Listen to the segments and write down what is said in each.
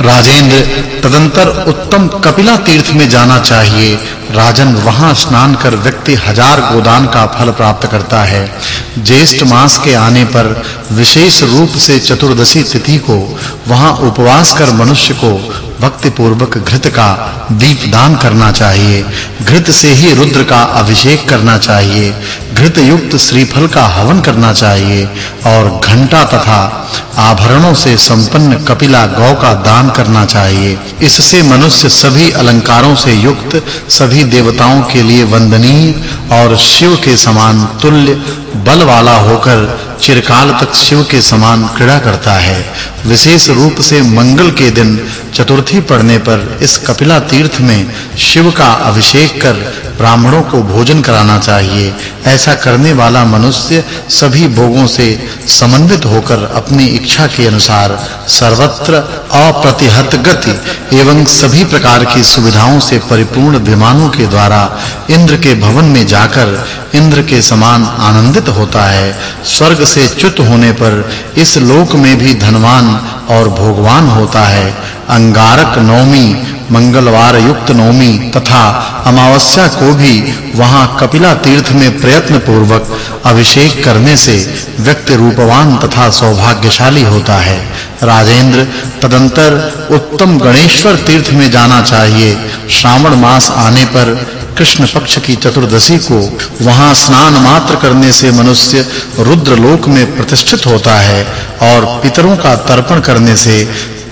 राजेंद्र तदंतर उत्तम कपिला तीर्थ में जाना चाहिए। राजन वहाँ स्नान कर व्यक्ति हज़ार गोदान का फल प्राप्त करता है। ज्येष्ठ मास के आने पर विशेष रूप से चतुर्दशी तिथि को वहाँ उपवास कर मनुष्य को भक्ति पूर्वक घृत का दीप दान करना चाहिए। घृत से ही रुद्र का अभिषेक करना चाहिए। घृत युक्त श्रीफल का हवन करना चाहिए और घंटा तथा आभरणों से संपन्न कपिला गौ का दान करना चाहिए। इससे मनुष्य सभी अलंकारों से युक्त, सभी देवताओं के लिए वंदनीय और शिव के समान तुल्य बल वाला होकर चिरकाल तक शिव के समान क्रीड़ा करता है। विशेष रूप से मंगल के दिन चतुर्थी पड़ने पर इस कपिला तीर्थ में शिव का अभिषेक कर ब्राह्मणों को भोजन कराना चाहिए। ऐसा करने वाला मनुष्य सभी भोगों से समन्वित होकर अपनी इच्छा के अनुसार सर्वत्र अप्रतिहत गति एवं सभी प्रकार की सुविधाओं से परिपूर्ण विमानों के द्वारा इंद्र के भवन में जाकर इंद्र के समान आनंदित होता है। स्वर्ग से च्युत होने पर इस लोक में भी धनवान और भोगवान होता है। अंगारक नवमी मंगलवार युक्त नवमी तथा अमावस्या को भी वहाँ कपिला तीर्थ में प्रयत्न पूर्वक अभिषेक करने से व्यक्ति रूपवान तथा सौभाग्यशाली होता है। राजेंद्र, तदंतर उत्तम गणेश्वर तीर्थ में जाना चाहिए। श्रावण मास आने पर कृष्ण पक्ष की चतुर्दशी को वहाँ स्नान मात्र करने से मनुष्य रुद्र लोक में प्रतिष्ठित होता है और पितरों का तर्पण करने से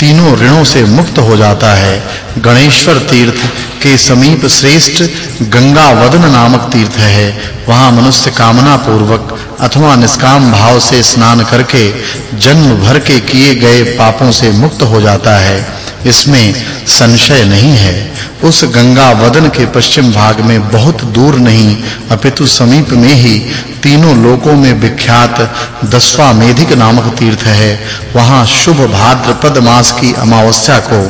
तीनों ऋणों से मुक्त हो जाता है। गणेश्वर तीर्थ के समीप श्रेष्ठ गंगा वदन नामक तीर्थ है। वहाँ मनुष्य कामना पूर्वक अथवा निष्काम भाव से स्नान करके जन्म भर के किए गए पापों से मुक्त हो जाता है। इसमें संशय नहीं है। उस गंगा वदन के पश्चिम भाग में बहुत दूर नहीं, अपितु समीप में ही तीनों लोकों में विख्यात दसवा मेधिक नामक तीर्थ है। वहाँ शुभ भाद्रपद मास की अमावस्या को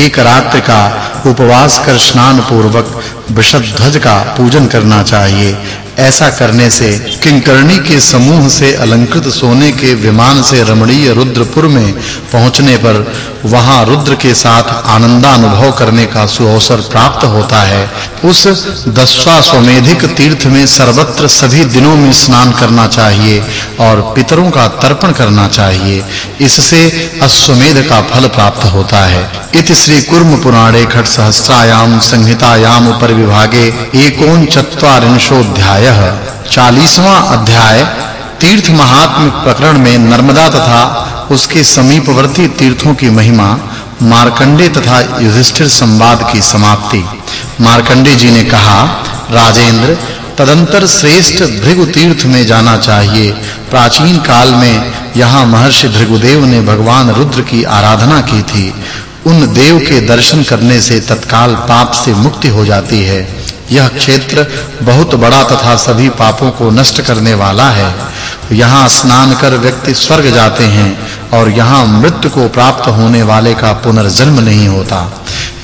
एक रात्रि का उपवास कर स्नान पूर्वक वृषध्वज का पूजन करना चाहिए। ऐसा करने से किंकरणी के समूह से अलंकृत सोने के विमान से रमणीय रुद्रपुर में पहुँचने पर वहाँ रुद्र के साथ आनंदानुभव करने का सुअवसर प्राप्त होता है। उस दसवा स्वमेधिक तीर्थ में सर्वत्र सभी दिनों में स्नान करना चाहिए और पितरों का तर्पण करना चाहिए। इससे अश्वमेध का फल प्राप्त होता है। इति श्री कुर्म पुराणे खट सहस्रायाम संहितायाम उपर विभागे एकोन चत्वारिंशोध्याय 40वां अध्याय, तीर्थ महात्म प्रकरण में नर्मदा तथा उसके समीपवर्ती तीर्थों की महिमा, मार्कंडे तथा युधिष्ठिर संवाद की समाप्ति। मार्कंडे जी ने कहा, राजेंद्र, तदंतर श्रेष्ठ भृगु तीर्थ में जाना चाहिए। प्राचीन काल में यहाँ महर्षि भृगुदेव ने भगवान रुद्र की आराधना की थी। उन देव के दर्शन करने से तत्काल पाप से मुक्ति हो जाती है। यह क्षेत्र बहुत बड़ा तथा सभी पापों को नष्ट करने वाला है। यहाँ स्नान कर व्यक्ति स्वर्ग जाते हैं और यहाँ मृत्यु को प्राप्त होने वाले का पुनर्जन्म नहीं होता।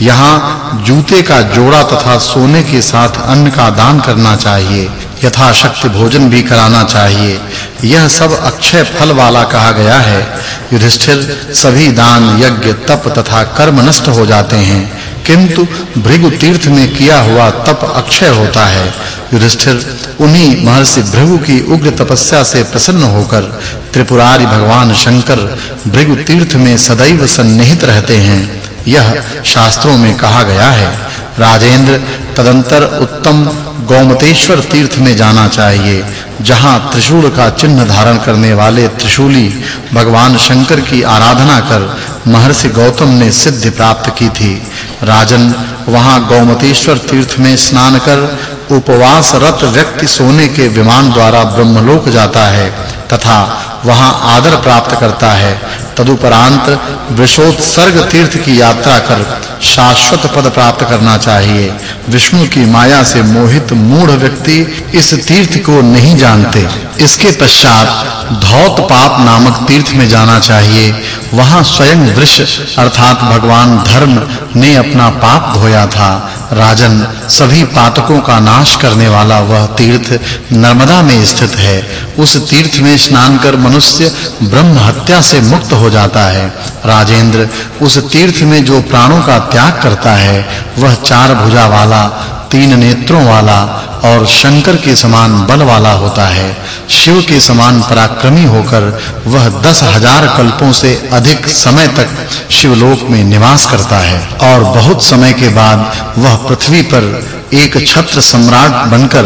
यहाँ जूते का जोड़ा तथा सोने के साथ अन्न का दान करना चाहिए, यथाशक्ति भोजन भी कराना चाहिए। यह सब अक्षय फल वाला कहा गया है। युधिष्ठिर, सभी दान यज्ञ, तप तथा कर्म नष्ट हो जाते हैं। किंतु भृगु तीर्थ में किया हुआ तप अक्षय होता है। युधिष्ठिर उन्हीं महर्षि भृगु की उग्र तपस्या से प्रसन्न होकर त्रिपुरारी भगवान शंकर भृगु तीर्थ में सदैव सन्निहित रहते हैं। यह शास्त्रों में कहा गया है, राजेंद्र तदंतर उत्तम गौमतेश्वर तीर्थ में जाना चाहिए, जहाँ त्रिशूल का चिन्ह धारण करने वाले त्रिशूली भगवान शंकर की आराधना कर महर्षि गौतम ने सिद्धि प्राप्त की थी। राजन वहाँ गौमतीश्वर तीर्थ में स्नान कर उपवास रत व्यक्ति सोने के विमान द्वारा ब्रह्मलोक जाता है तथा वहाँ आदर प्राप्त करता है। तदुपरांत विशोत्सर्ग तीर्थ की यात्रा कर शाश्वत पद प्राप्त करना चाहिए। विष्णु की माया से मोहित मूढ़ व्यक्ति इस तीर्थ को नहीं जानते। इसके पश्चात धौत पाप नामक तीर्थ में जाना चाहिए। वहाँ स्वयं वृष अर्थात भगवान धर्म ने अपना पाप धोया था। राजन, सभी पातकों का नाश करने वाला वह तीर्थ नर्मदा में स्थित है। उस तीर्थ में स्नान कर मनुष्य ब्रह्म हत्या से मुक्त हो जाता है। राजेंद्र उस तीर्थ में जो प्राणों का त्याग करता है, वह चार भुजा वाला, तीन नेत्रों वाला और शंकर के समान बल वाला होता है। शिव के समान पराक्रमी होकर वह दस हज़ार कल्पों से अधिक समय तक शिवलोक में निवास करता है और बहुत समय के बाद वह पृथ्वी पर एक छत्र सम्राट बनकर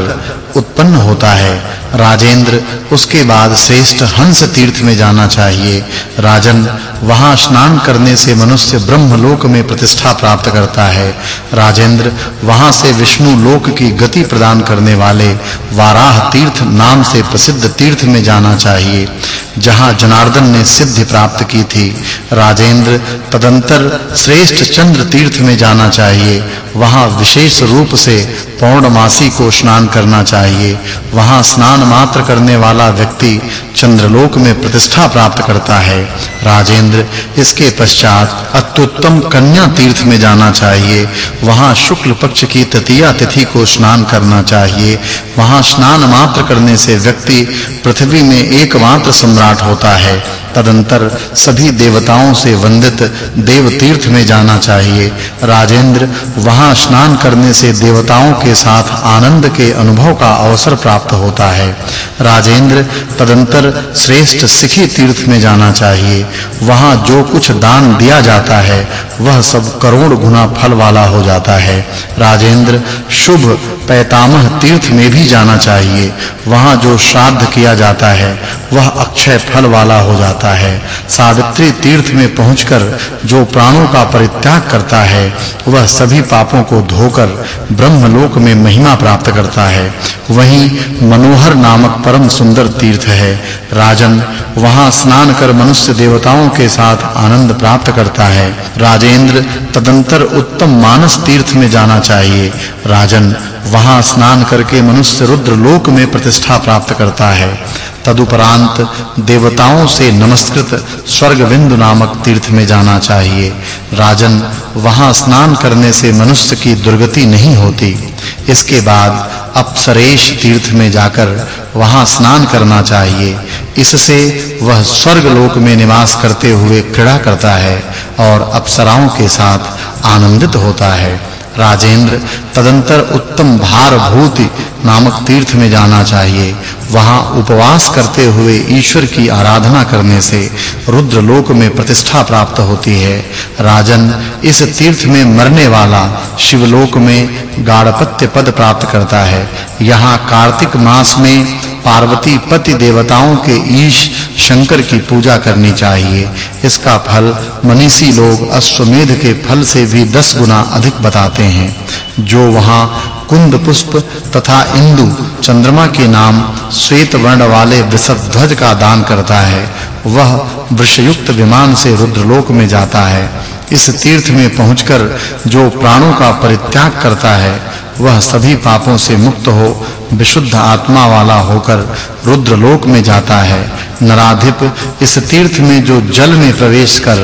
उत्पन्न होता है। राजेंद्र, उसके बाद श्रेष्ठ हंस तीर्थ में जाना चाहिए। राजन, वहाँ स्नान करने से मनुष्य ब्रह्मलोक में प्रतिष्ठा प्राप्त करता है। राजेंद्र, वहाँ से विष्णु लोक की गति प्रदान करने वाले वाराह तीर्थ नाम से प्रसिद्ध तीर्थ में जाना चाहिए, जहाँ जनार्दन ने सिद्धि प्राप्त की थी। राजेंद्र, तदंतर श्रेष्ठ चंद्र तीर्थ में जाना चाहिए। वहाँ विशेष रूप से sí. पौर्णमासी को स्नान करना चाहिए। वहाँ स्नान मात्र करने वाला व्यक्ति चंद्रलोक में प्रतिष्ठा प्राप्त करता है। राजेंद्र, इसके पश्चात अत्युत्तम कन्या तीर्थ में जाना चाहिए। वहाँ शुक्ल पक्ष की तृतीया तिथि को स्नान करना चाहिए। वहाँ स्नान मात्र करने से व्यक्ति पृथ्वी में एकमात्र सम्राट होता है। तदंतर सभी देवताओं से वंदित देव तीर्थ में जाना चाहिए। राजेंद्र, वहाँ स्नान करने से देवताओं के साथ आनंद के अनुभव का अवसर प्राप्त होता है। राजेंद्र तदंतर श्रेष्ठ सिखी तीर्थ में जाना चाहिए। वहाँ जो कुछ दान दिया जाता है, वह सब करोड़ गुना फल वाला हो जाता है। राजेंद्र शुभ पैतामह तीर्थ में भी जाना चाहिए। वहाँ जो श्राद्ध किया जाता है, वह अक्षय फल वाला हो जाता है। सावित्री तीर्थ में पहुंचकर जो प्राणों का परित्याग करता है, वह सभी पापों को धोकर ब्रह्मलोक में महिमा प्राप्त करता है। वहीं मनोहर नामक परम सुंदर तीर्थ है। राजन वहाँ स्नान कर मनुष्य देवताओं के साथ आनंद प्राप्त करता है। राजेंद्र तदंतर उत्तम मानस तीर्थ में जाना चाहिए। राजन वहाँ स्नान करके मनुष्य रुद्र लोक में प्रतिष्ठा प्राप्त करता है। तदुपरांत देवताओं से नमस्कृत स्वर्गविंदु नामक तीर्थ में जाना चाहिए। राजन, वहाँ स्नान करने से मनुष्य की दुर्गति नहीं होती। इसके बाद अप्सरेश तीर्थ में जाकर वहाँ स्नान करना चाहिए। इससे वह स्वर्ग लोक में निवास करते हुए क्रीड़ा करता है और अप्सराओं के साथ आनंदित होता है। राजेंद्र, तदंतर उत्तम भार भूति नामक तीर्थ में जाना चाहिए। वहाँ उपवास करते हुए ईश्वर की आराधना करने से रुद्र लोक में प्रतिष्ठा प्राप्त होती है। राजन, इस तीर्थ में मरने वाला शिवलोक में गाढ़पत्य पद प्राप्त करता है। यहाँ कार्तिक मास में पार्वती पति देवताओं के ईश शंकर की पूजा करनी चाहिए। इसका फल मनीषी लोग अश्वमेध के फल से भी 10 गुना अधिक बताते हैं। जो वहाँ कुंद पुष्प तथा इंदु चंद्रमा के नाम श्वेत वर्ण वाले वृषध्वज का दान करता है, वह वृषयुक्त विमान से रुद्रलोक में जाता है। इस तीर्थ में पहुंचकर जो प्राणों का परित्याग करता है वह सभी पापों से मुक्त हो, विशुद्ध आत्मा वाला होकर रुद्रलोक में जाता है। नराधिप इस तीर्थ में जो जल में प्रवेश कर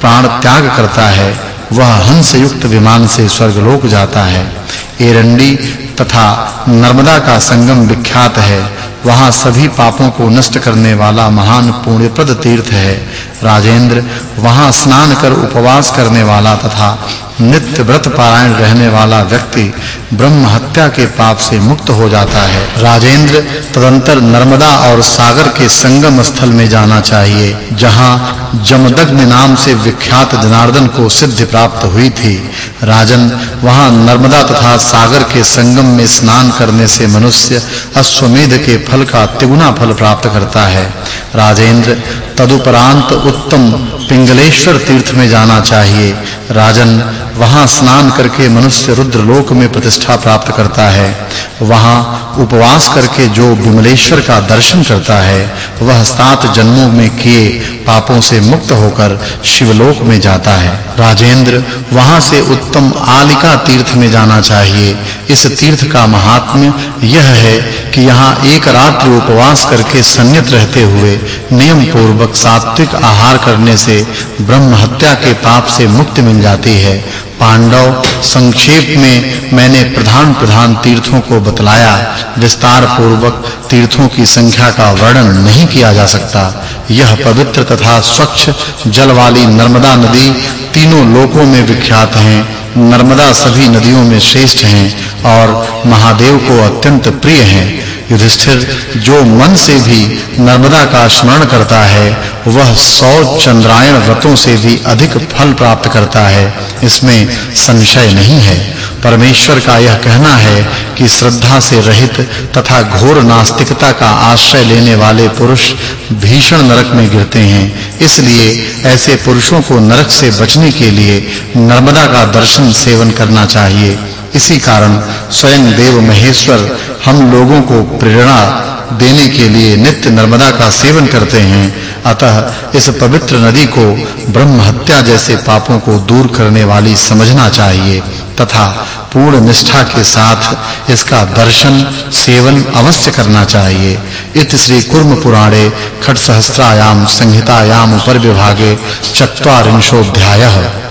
प्राण त्याग करता है, वह हंस युक्त विमान से स्वर्गलोक जाता है। एरंडी तथा नर्मदा का संगम विख्यात है। वहाँ सभी पापों को नष्ट करने वाला महान पुण्यप्रद तीर्थ है। राजेंद्र, वहाँ स्नान कर उपवास करने वाला तथा नित्य व्रत पारायण रहने वाला व्यक्ति ब्रह्म हत्या के पाप से मुक्त हो जाता है। राजेंद्र, तदंतर नर्मदा और सागर के संगम स्थल में जाना चाहिए, जहाँ जमदग्नि नाम से विख्यात जनार्दन को सिद्धि प्राप्त हुई थी। राजन वहाँ नर्मदा तथा सागर के संगम में स्नान करने से मनुष्य अश्वमेध के फल का तिगुना फल प्राप्त करता है। राजेंद्र, तदुपरांत उत्तम पिंगलेश्वर तीर्थ में जाना चाहिए। राजन वहाँ स्नान करके मनुष्य रुद्र लोक में प्रतिष्ठा प्राप्त करता है। वहाँ उपवास करके जो विमलेश्वर का दर्शन करता है, वह सात जन्मों में किए पापों से मुक्त होकर शिवलोक में जाता है। राजेंद्र, वहाँ से उत्तम आलिका तीर्थ में जाना चाहिए। इस तीर्थ का महात्म्य यह है कि यहाँ एक रात्रि उपवास करके संयत रहते हुए नियम पूर्वक सात्विक आहार करने से ब्रह्म हत्या के पाप से मुक्ति मिल जाती है। पांडव संक्षेप में मैंने प्रधान प्रधान तीर्थों को बतलाया विस्तार पूर्वक तीर्थों की संख्या का वर्णन नहीं किया जा सकता। यह पवित्र तथा स्वच्छ जल वाली नर्मदा नदी तीनों लोकों में विख्यात है, नर्मदा सभी नदियों में श्रेष्ठ है और महादेव को अत्यंत प्रिय है। युधिष्ठिर, जो मन से भी नर्मदा का स्मरण करता है, वह सौ चंद्रायण व्रतों से भी अधिक फल प्राप्त करता है। इसमें संशय नहीं है। परमेश्वर का यह कहना है कि श्रद्धा से रहित तथा घोर नास्तिकता का आश्रय लेने वाले पुरुष भीषण नरक में गिरते हैं। इसलिए ऐसे पुरुषों को नरक से बचने के लिए नर्मदा का दर्शन सेवन करना चाहिए। इसी कारण स्वयं देव महेश्वर हम लोगों को प्रेरणा देने के लिए नित्य नर्मदा का सेवन करते हैं। अतः इस पवित्र नदी को ब्रह्म हत्या जैसे पापों को दूर करने वाली समझना चाहिए तथा पूर्ण निष्ठा के साथ इसका दर्शन, सेवन अवश्य करना चाहिए। इत श्री कुर्म पुराणे खट सहस्त्रायाम संहितायाम पर विभागे चत्वारिंशोऽध्यायः।